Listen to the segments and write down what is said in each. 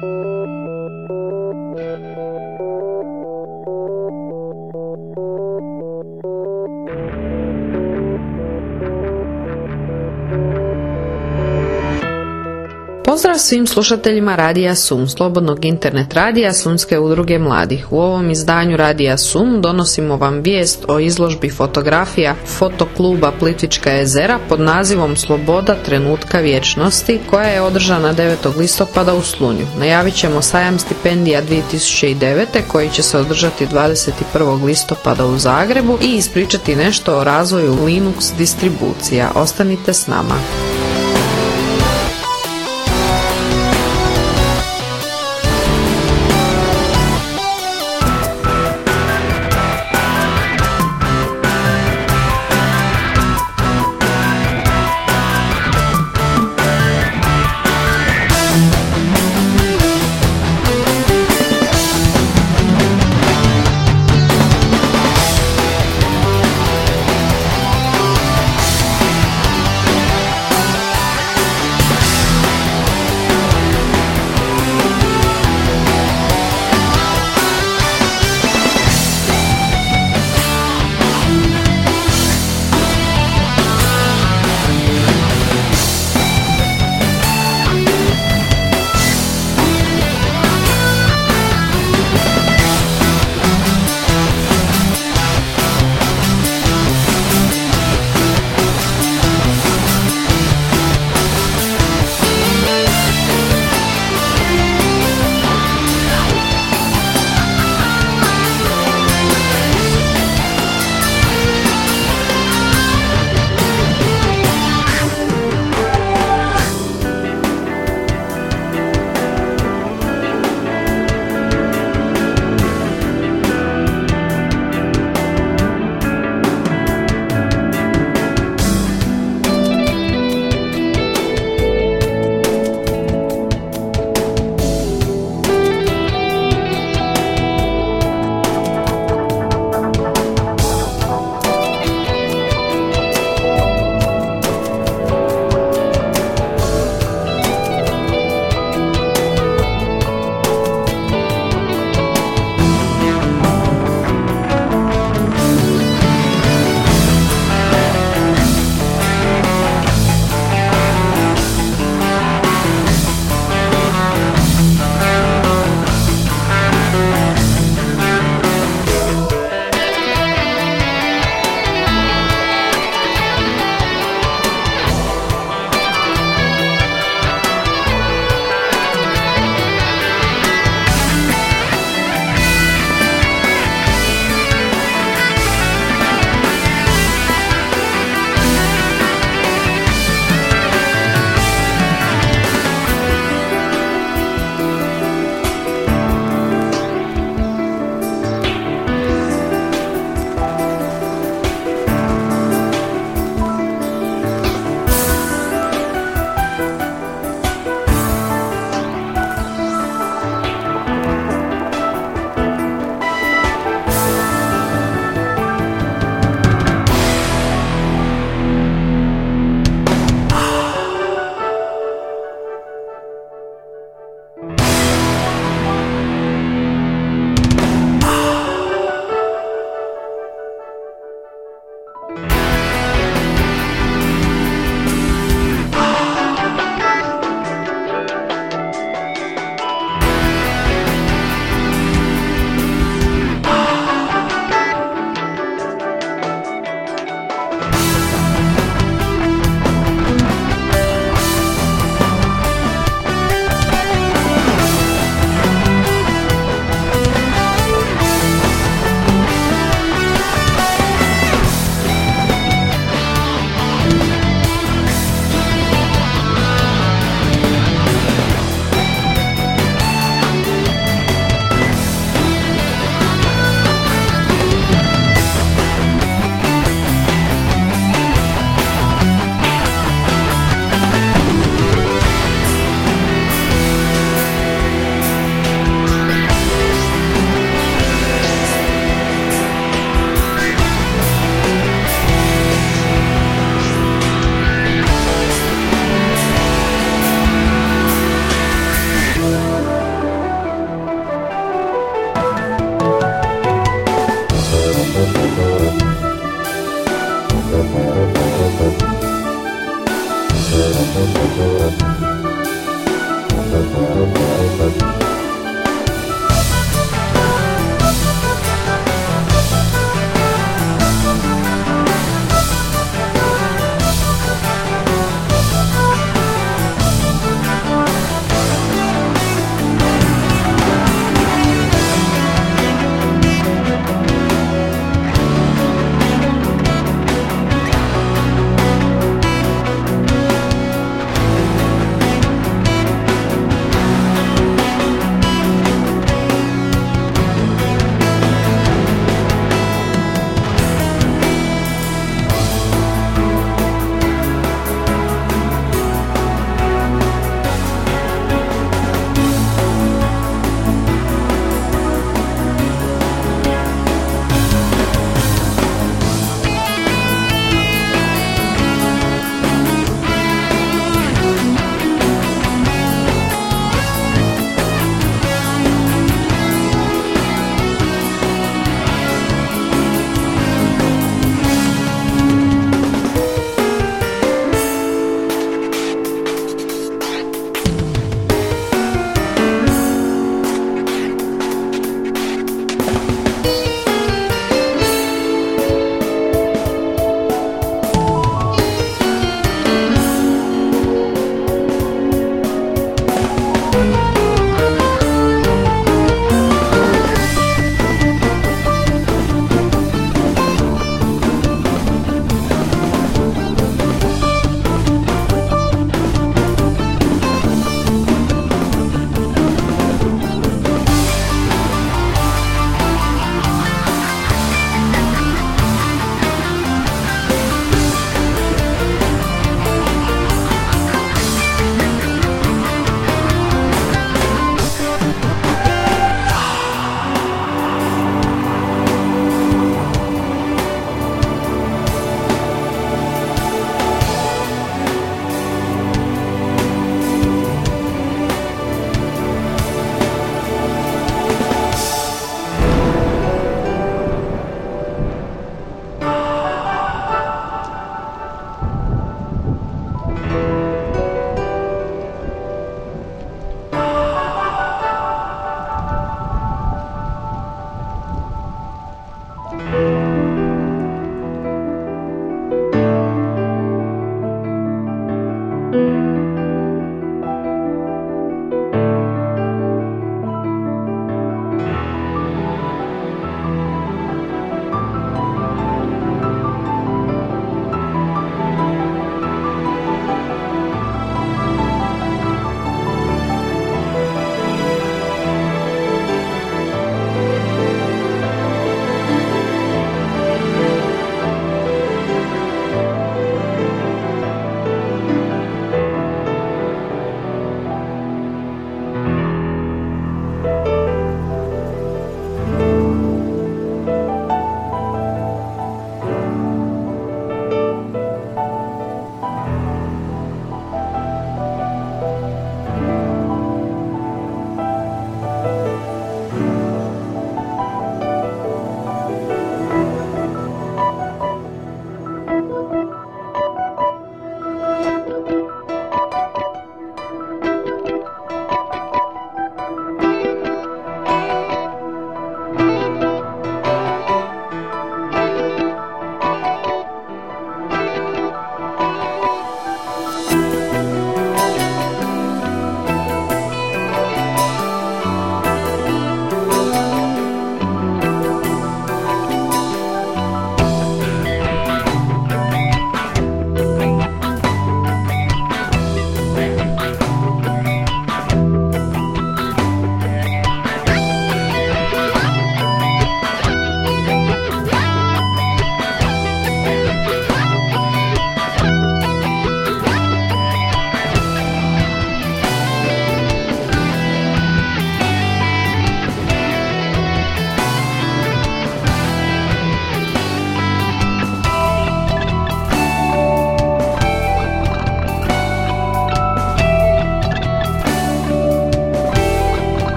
Thank you. Pozdrav svim slušateljima Radija Sum, slobodnog internet radija Slunske udruge mladih. U ovom izdanju Radija Sum donosimo vam vijest o izložbi fotografija fotokluba Plitvička jezera pod nazivom Sloboda trenutka vječnosti koja je održana 9. listopada u Slunju. Najavit ćemo sajam stipendija 2009. koji će se održati 21. listopada u Zagrebu i ispričati nešto o razvoju Linux distribucija. Ostanite s nama.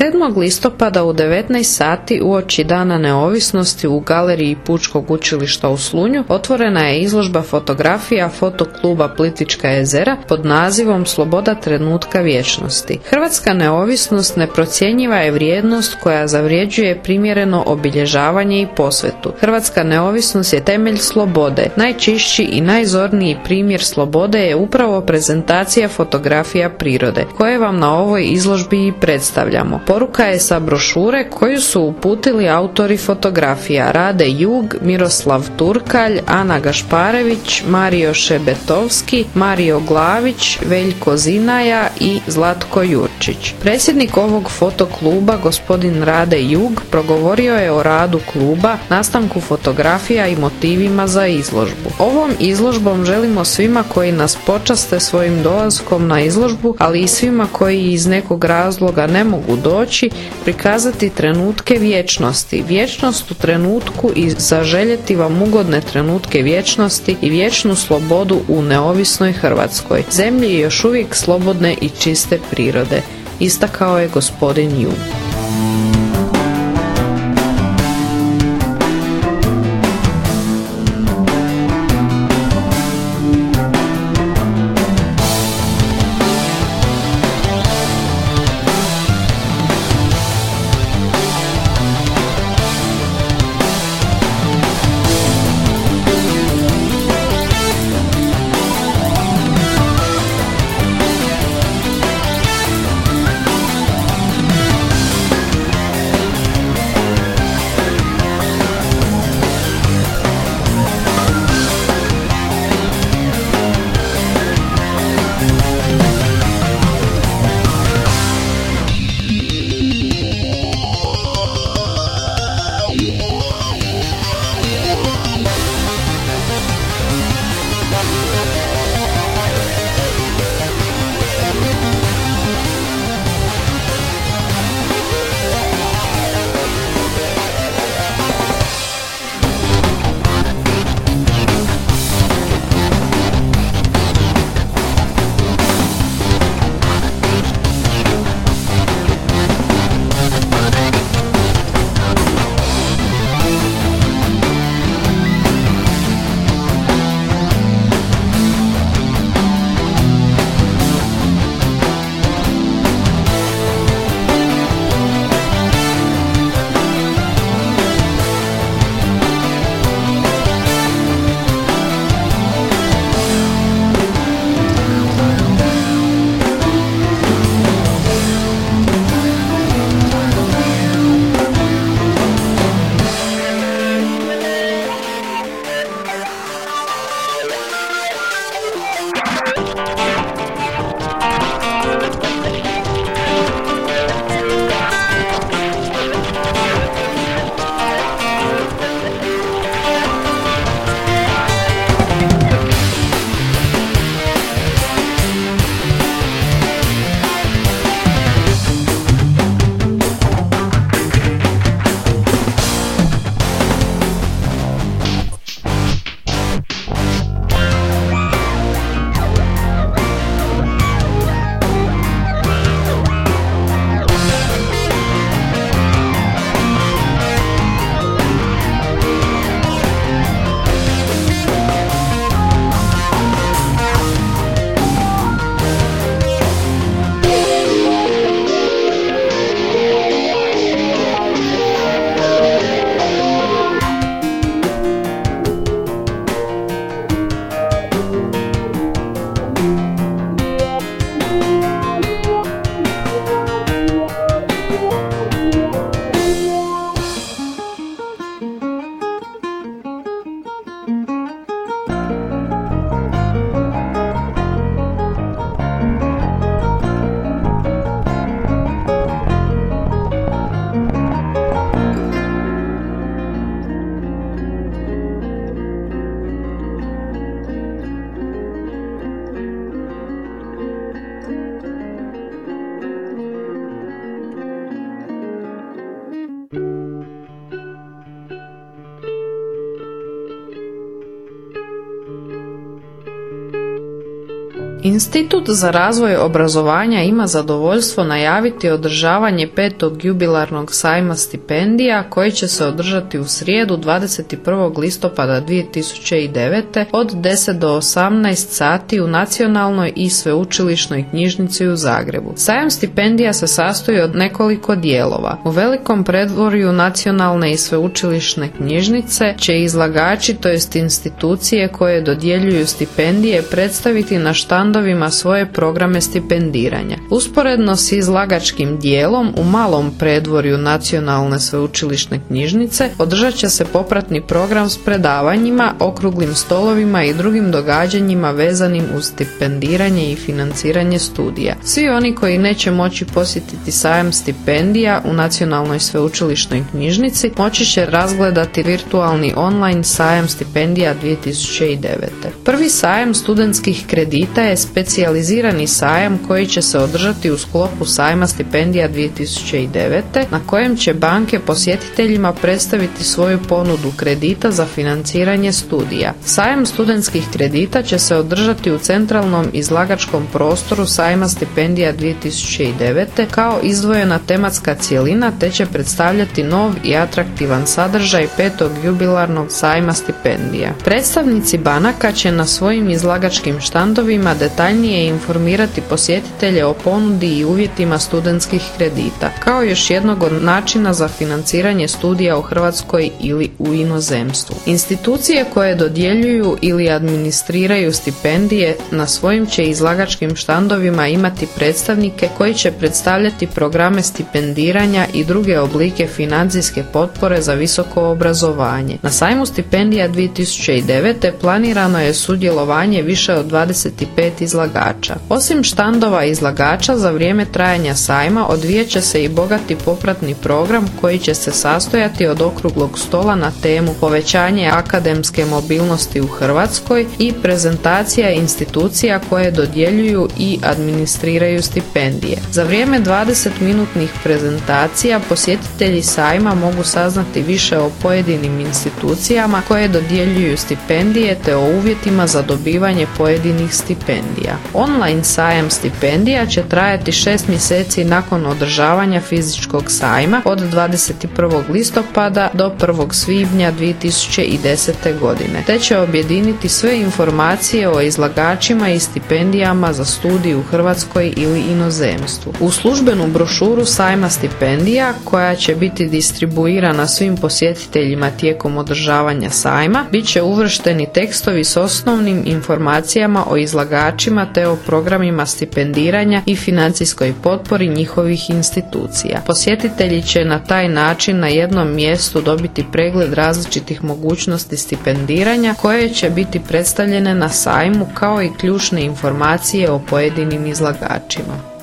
hacer. 7. listopada u 19 sati uoči dana neovisnosti u galeriji Pučkog učilišta u Slunju otvorena je izložba fotografija fotokluba Plitička jezera pod nazivom Sloboda trenutka vječnosti. Hrvatska neovisnost neprocjenjiva je vrijednost koja zavrijeđuje primjereno obilježavanje i posvetu. Hrvatska neovisnost je temelj slobode. Najčišći i najzorniji primjer slobode je upravo prezentacija fotografija prirode, koje vam na ovoj izložbi i predstavljamo. Poruka je sa brošure koju su uputili autori fotografija Rade Jug, Miroslav Turkalj, Ana Gašparević, Mario Šebetovski, Mario Glavić, Veljko Zinaja i Zlatko Jurčić. Predsjednik ovog fotokluba, gospodin Rade Jug, progovorio je o radu kluba, nastanku fotografija i motivima za izložbu. Ovom izložbom želimo svima koji nas počaste svojim dolaskom na izložbu, ali i svima koji iz nekog razloga ne mogu doći, prikazati trenutke vječnosti. Vječnost u trenutku i zaželjeti vam ugodne trenutke vječnosti i vječnu slobodu u neovisnoj Hrvatskoj. Zemlji još uvijek slobodne i čiste prirode, istakao je gospodin Jung. Institut za razvoj obrazovanja ima zadovoljstvo najaviti održavanje petog jubilarnog sajma stipendija koji će se održati u srijedu 21. listopada 2009. od 10 do 18 sati u Nacionalnoj i sveučilišnoj knjižnici u Zagrebu. Sajam stipendija se sastoji od nekoliko dijelova. U velikom predvorju Nacionalne i sveučilišne knjižnice će izlagači, to jest institucije koje dodjeljuju stipendije, predstaviti na štandu fondovima svoje programe stipendiranja. Usporedno s izlagačkim dijelom u malom predvorju Nacionalne sveučilišne knjižnice održat će se popratni program s predavanjima, okruglim stolovima i drugim događanjima vezanim uz stipendiranje i financiranje studija. Svi oni koji neće moći posjetiti sajam stipendija u Nacionalnoj sveučilišnoj knjižnici moći će razgledati virtualni online sajam stipendija 2009. Prvi sajam studentskih kredita je specijalizirani sajam koji će se održati u sklopu sajma stipendija 2009. na kojem će banke posjetiteljima predstaviti svoju ponudu kredita za financiranje studija. Sajam studentskih kredita će se održati u centralnom izlagačkom prostoru sajma stipendija 2009. kao izdvojena tematska cjelina te će predstavljati nov i atraktivan sadržaj petog jubilarnog sajma stipendija. Predstavnici banaka će na svojim izlagačkim štandovima detaljnije informirati posjetitelje o ponudi i uvjetima studentskih kredita, kao još jednog od načina za financiranje studija u Hrvatskoj ili u inozemstvu. Institucije koje dodjeljuju ili administriraju stipendije na svojim će izlagačkim štandovima imati predstavnike koji će predstavljati programe stipendiranja i druge oblike financijske potpore za visoko obrazovanje. Na sajmu stipendija 2009. planirano je sudjelovanje više od 25 izlagača. Osim štandova izlagača za vrijeme trajanja sajma odvijat će se i bogati popratni program koji će se sastojati od okruglog stola na temu povećanje akademske mobilnosti u Hrvatskoj i prezentacija institucija koje dodjeljuju i administriraju stipendije. Za vrijeme 20 minutnih prezentacija posjetitelji sajma mogu saznati više o pojedinim institucijama koje dodjeljuju stipendije te o uvjetima za dobivanje pojedinih stipendija stipendija. Online sajam stipendija će trajati šest mjeseci nakon održavanja fizičkog sajma od 21. listopada do 1. svibnja 2010. godine, te će objediniti sve informacije o izlagačima i stipendijama za studij u Hrvatskoj ili inozemstvu. U službenu brošuru sajma stipendija koja će biti distribuirana svim posjetiteljima tijekom održavanja sajma, bit će uvršteni tekstovi s osnovnim informacijama o izlagačima te o programima stipendiranja i financijskoj potpori njihovih institucija. Posjetitelji će na taj način na jednom mjestu dobiti pregled različitih mogućnosti stipendiranja koje će biti predstavljene na sajmu kao i ključne informacije o pojedinim izlagačima.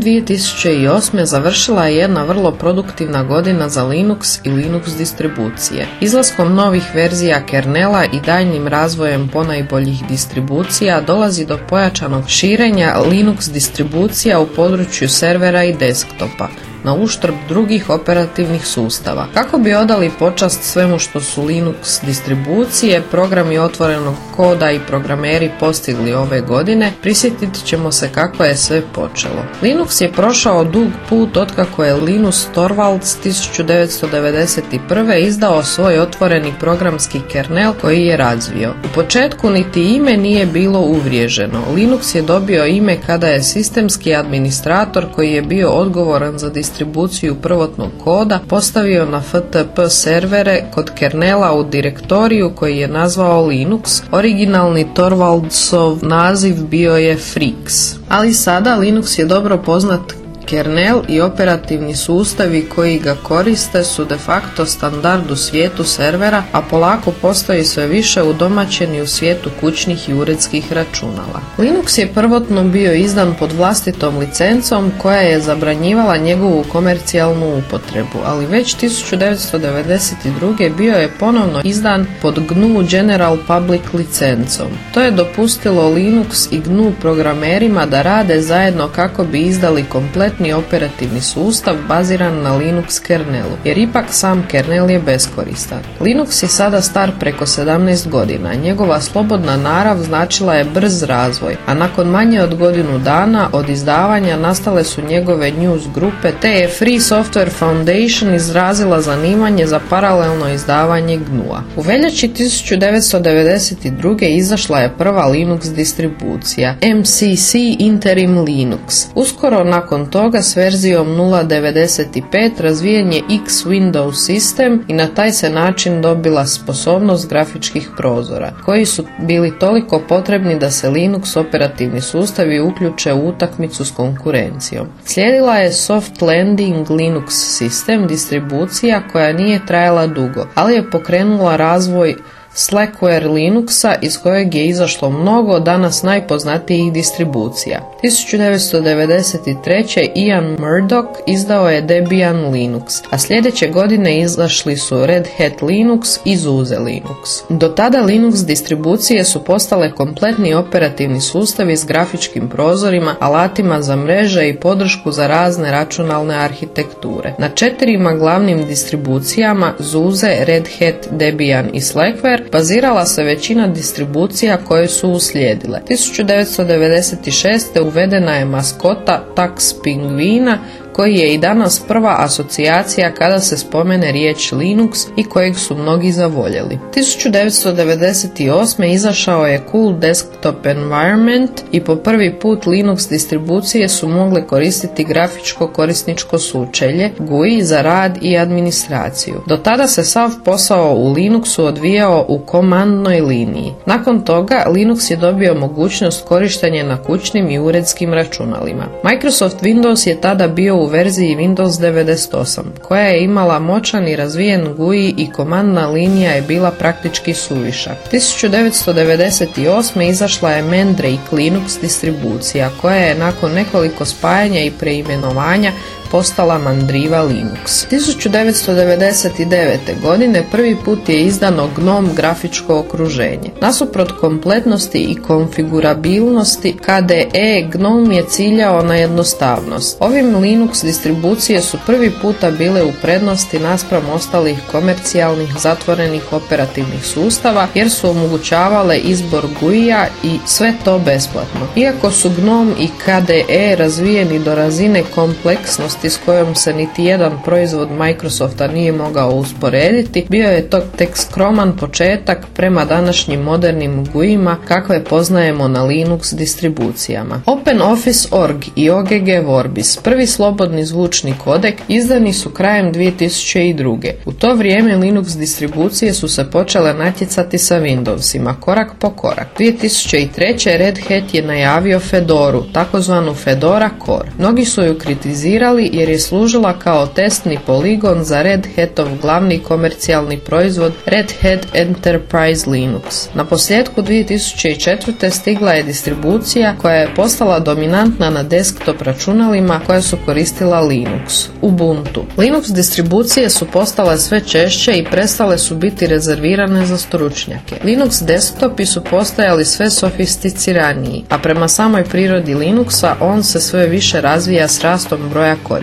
Krajem 2008. završila je jedna vrlo produktivna godina za Linux i Linux distribucije. Izlaskom novih verzija kernela i daljnim razvojem ponajboljih distribucija dolazi do pojačanog širenja Linux distribucija u području servera i desktopa na uštrb drugih operativnih sustava. Kako bi odali počast svemu što su Linux distribucije, programi otvorenog koda i programeri postigli ove godine, prisjetit ćemo se kako je sve počelo. Linux je prošao dug put otkako je Linus Torvalds 1991. izdao svoj otvoreni programski kernel koji je razvio. U početku niti ime nije bilo uvriježeno. Linux je dobio ime kada je sistemski administrator koji je bio odgovoran za distribuciju distribuciju prvotnog koda postavio na FTP servere kod kernela u direktoriju koji je nazvao Linux. Originalni Torvaldsov naziv bio je Freaks. Ali sada Linux je dobro poznat Kernel i operativni sustavi koji ga koriste su de facto standard u svijetu servera, a polako postoji sve više udomaćeni u svijetu kućnih i uredskih računala. Linux je prvotno bio izdan pod vlastitom licencom koja je zabranjivala njegovu komercijalnu upotrebu, ali već 1992. bio je ponovno izdan pod GNU General Public licencom. To je dopustilo Linux i GNU programerima da rade zajedno kako bi izdali kompletni operativni sustav baziran na Linux kernelu, jer ipak sam kernel je beskoristan. Linux je sada star preko 17 godina, njegova slobodna narav značila je brz razvoj, a nakon manje od godinu dana od izdavanja nastale su njegove news grupe, te je Free Software Foundation izrazila zanimanje za paralelno izdavanje GNU-a. U veljači 1992. izašla je prva Linux distribucija, MCC Interim Linux. Uskoro nakon toga toga s verzijom 0.95 razvijen je X Windows sistem i na taj se način dobila sposobnost grafičkih prozora, koji su bili toliko potrebni da se Linux operativni sustavi uključe u utakmicu s konkurencijom. Slijedila je Soft Landing Linux sistem distribucija koja nije trajala dugo, ali je pokrenula razvoj Slackware Linuxa iz kojeg je izašlo mnogo danas najpoznatijih distribucija. 1993. Ian Murdoch izdao je Debian Linux, a sljedeće godine izašli su Red Hat Linux i Zuse Linux. Do tada Linux distribucije su postale kompletni operativni sustavi s grafičkim prozorima, alatima za mreže i podršku za razne računalne arhitekture. Na četirima glavnim distribucijama Zuse, Red Hat, Debian i Slackware bazirala se većina distribucija koje su uslijedile. 1996. uvedena je maskota Tax Pingvina koji je i danas prva asocijacija kada se spomene riječ Linux i kojeg su mnogi zavoljeli. 1998. izašao je Cool Desktop Environment i po prvi put Linux distribucije su mogle koristiti grafičko korisničko sučelje GUI za rad i administraciju. Do tada se sav posao u Linuxu odvijao u komandnoj liniji. Nakon toga Linux je dobio mogućnost korištenja na kućnim i uredskim računalima. Microsoft Windows je tada bio u verziji Windows 98, koja je imala moćan i razvijen GUI i komandna linija je bila praktički suviša. 1998. izašla je Mandrake Linux distribucija, koja je nakon nekoliko spajanja i preimenovanja postala Mandriva Linux. 1999. godine prvi put je izdano GNOME grafičko okruženje. Nasuprot kompletnosti i konfigurabilnosti KDE GNOME je ciljao na jednostavnost. Ovim Linux distribucije su prvi puta bile u prednosti naspram ostalih komercijalnih zatvorenih operativnih sustava jer su omogućavale izbor GUI-a i sve to besplatno. Iako su GNOME i KDE razvijeni do razine kompleksnosti s kojom se niti jedan proizvod Microsofta nije mogao usporediti, bio je to tek skroman početak prema današnjim modernim GUI-ima kakve poznajemo na Linux distribucijama. OpenOffice.org i OGG Vorbis, prvi slobodni zvučni kodek, izdani su krajem 2002. U to vrijeme Linux distribucije su se počele natjecati sa Windowsima, korak po korak. 2003. Red Hat je najavio Fedoru, takozvanu Fedora Core. Mnogi su ju kritizirali jer je služila kao testni poligon za Red Hatov glavni komercijalni proizvod Red Hat Enterprise Linux. Na posljedku 2004. stigla je distribucija koja je postala dominantna na desktop računalima koja su koristila Linux, Ubuntu. Linux distribucije su postale sve češće i prestale su biti rezervirane za stručnjake. Linux desktopi su postajali sve sofisticiraniji, a prema samoj prirodi Linuxa on se sve više razvija s rastom broja korisnika.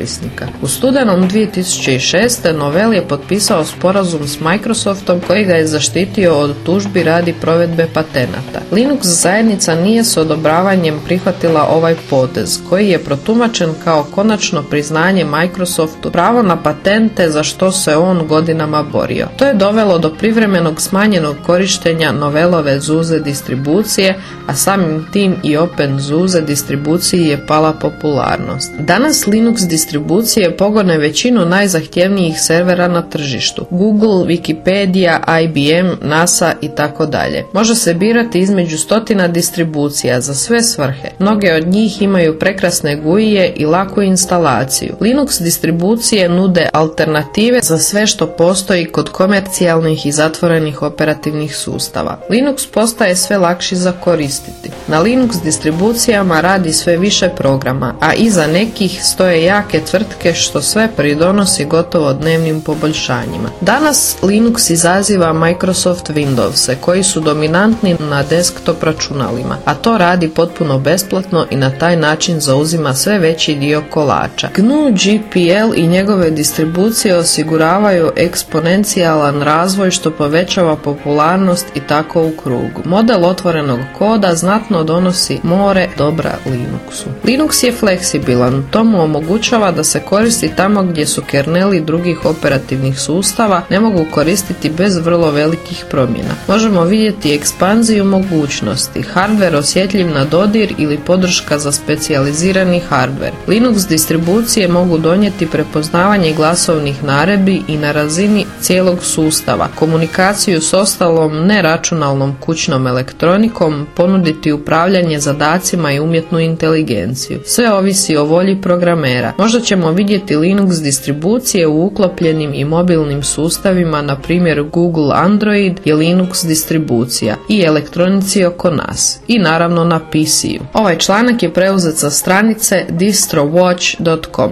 U studenom 2006. Novell je potpisao sporazum s Microsoftom koji ga je zaštitio od tužbi radi provedbe patenata. Linux zajednica nije s odobravanjem prihvatila ovaj potez koji je protumačen kao konačno priznanje Microsoftu pravo na patente za što se on godinama borio. To je dovelo do privremenog smanjenog korištenja novelove zuze distribucije, a samim tim i Open zuze distribuciji je pala popularnost. Danas Linux distribucije pogone većinu najzahtjevnijih servera na tržištu. Google, Wikipedia, IBM, NASA i tako dalje. Može se birati između stotina distribucija za sve svrhe. Mnoge od njih imaju prekrasne guje i laku instalaciju. Linux distribucije nude alternative za sve što postoji kod komercijalnih i zatvorenih operativnih sustava. Linux postaje sve lakši za koristiti. Na Linux distribucijama radi sve više programa, a iza nekih stoje jake tvrtke što sve pridonosi gotovo dnevnim poboljšanjima. Danas Linux izaziva Microsoft Windows koji su dominantni na desktop računalima, a to radi potpuno besplatno i na taj način zauzima sve veći dio kolača. GNU GPL i njegove distribucije osiguravaju eksponencijalan razvoj što povećava popularnost i tako u krugu. Model otvorenog koda znatno donosi more dobra Linuxu. Linux je fleksibilan, to mu omogućava da se koristi tamo gdje su kerneli drugih operativnih sustava ne mogu koristiti bez vrlo velikih promjena. Možemo vidjeti ekspanziju mogućnosti, hardware osjetljiv na dodir ili podrška za specijalizirani hardware. Linux distribucije mogu donijeti prepoznavanje glasovnih naredbi i na razini cijelog sustava, komunikaciju s ostalom neračunalnom kućnom elektronikom, ponuditi upravljanje zadacima i umjetnu inteligenciju. Sve ovisi o volji programera. Možda ćemo vidjeti Linux distribucije u uklopljenim i mobilnim sustavima, na primjer Google Android i Linux distribucija i elektronici oko nas i naravno na PC-u. Ovaj članak je preuzet sa stranice distrowatch.com.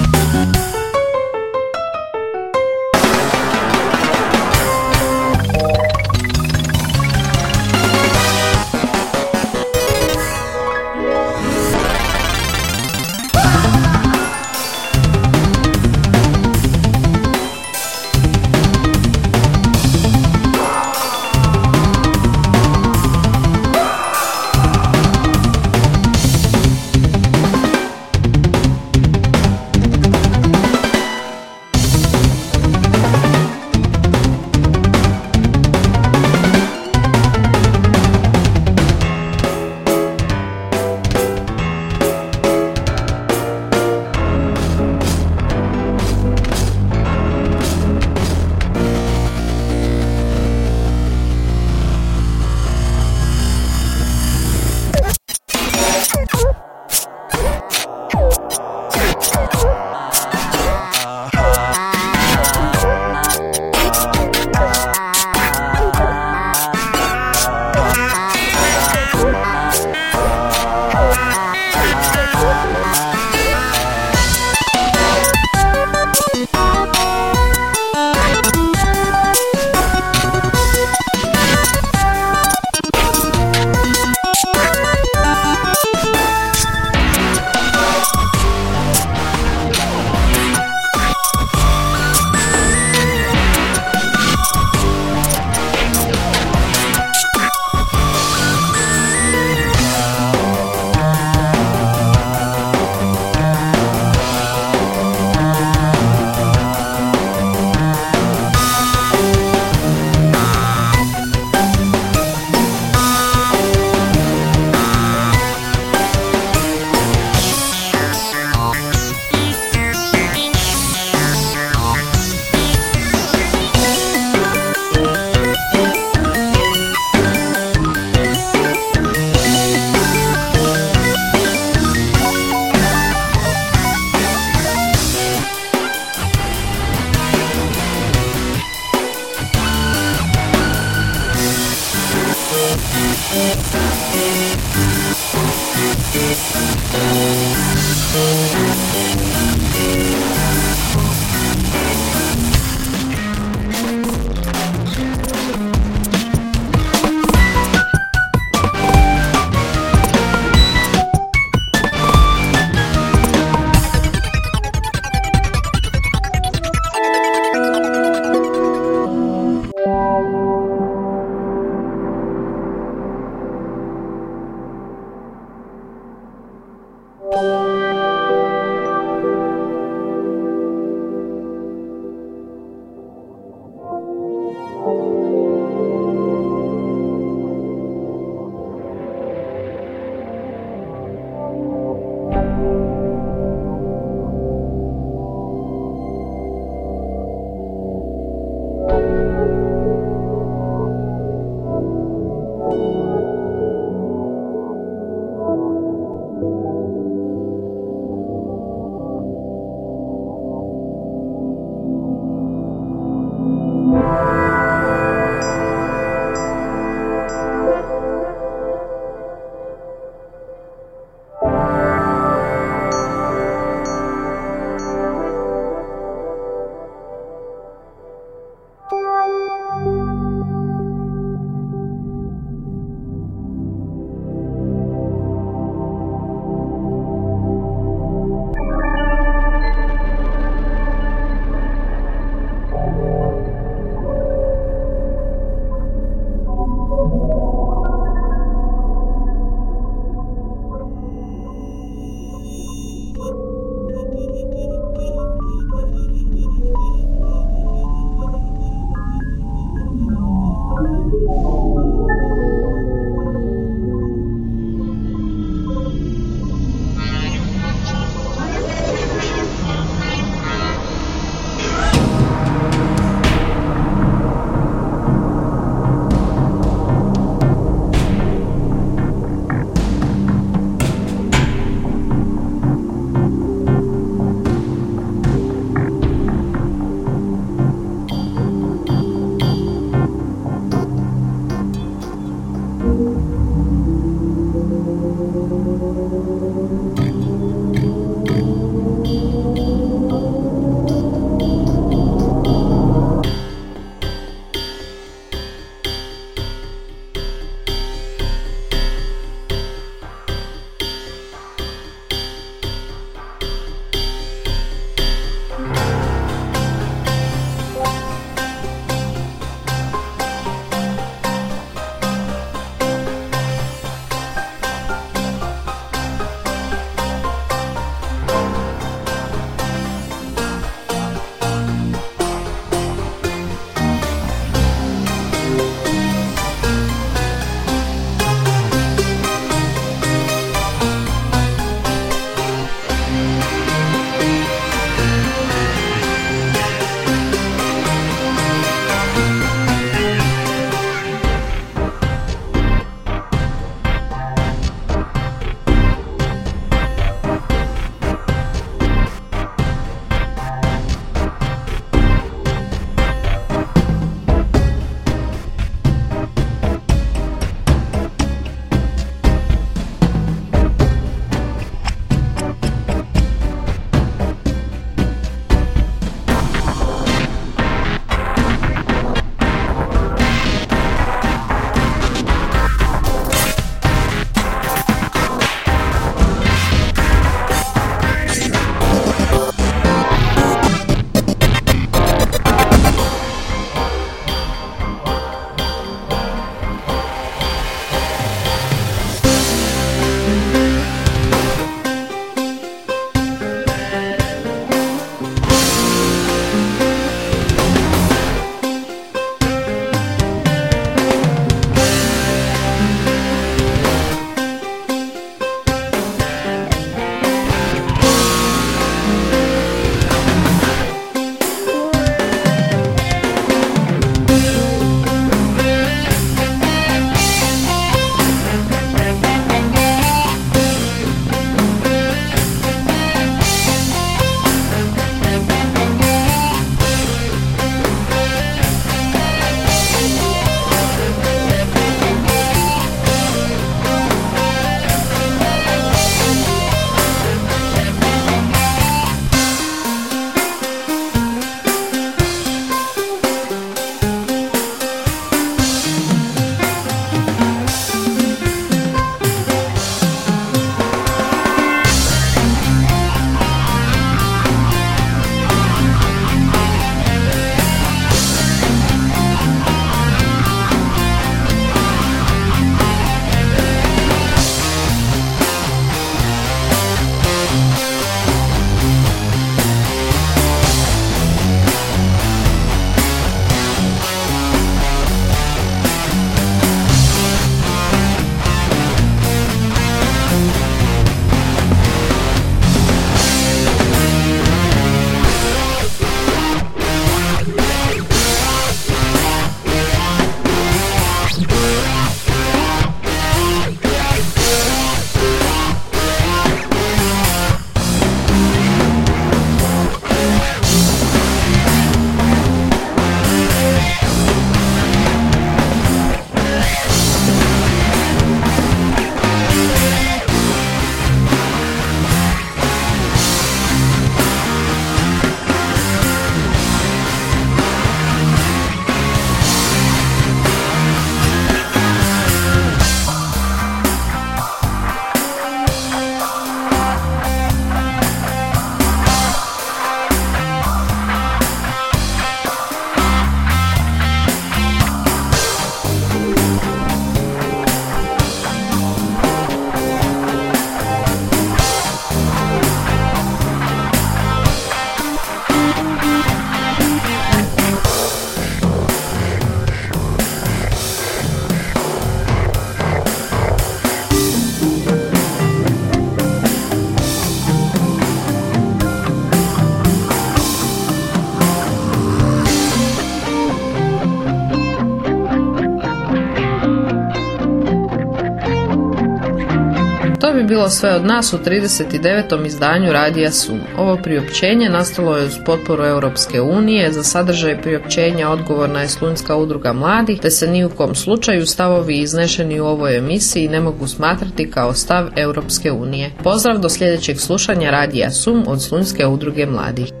bilo sve od nas u 39. izdanju Radija Sum. Ovo priopćenje nastalo je uz potporu Europske unije, za sadržaj priopćenja odgovorna je Slunjska udruga mladih, te se ni u kom slučaju stavovi iznešeni u ovoj emisiji ne mogu smatrati kao stav Europske unije. Pozdrav do sljedećeg slušanja Radija Sum od Slunjske udruge mladih.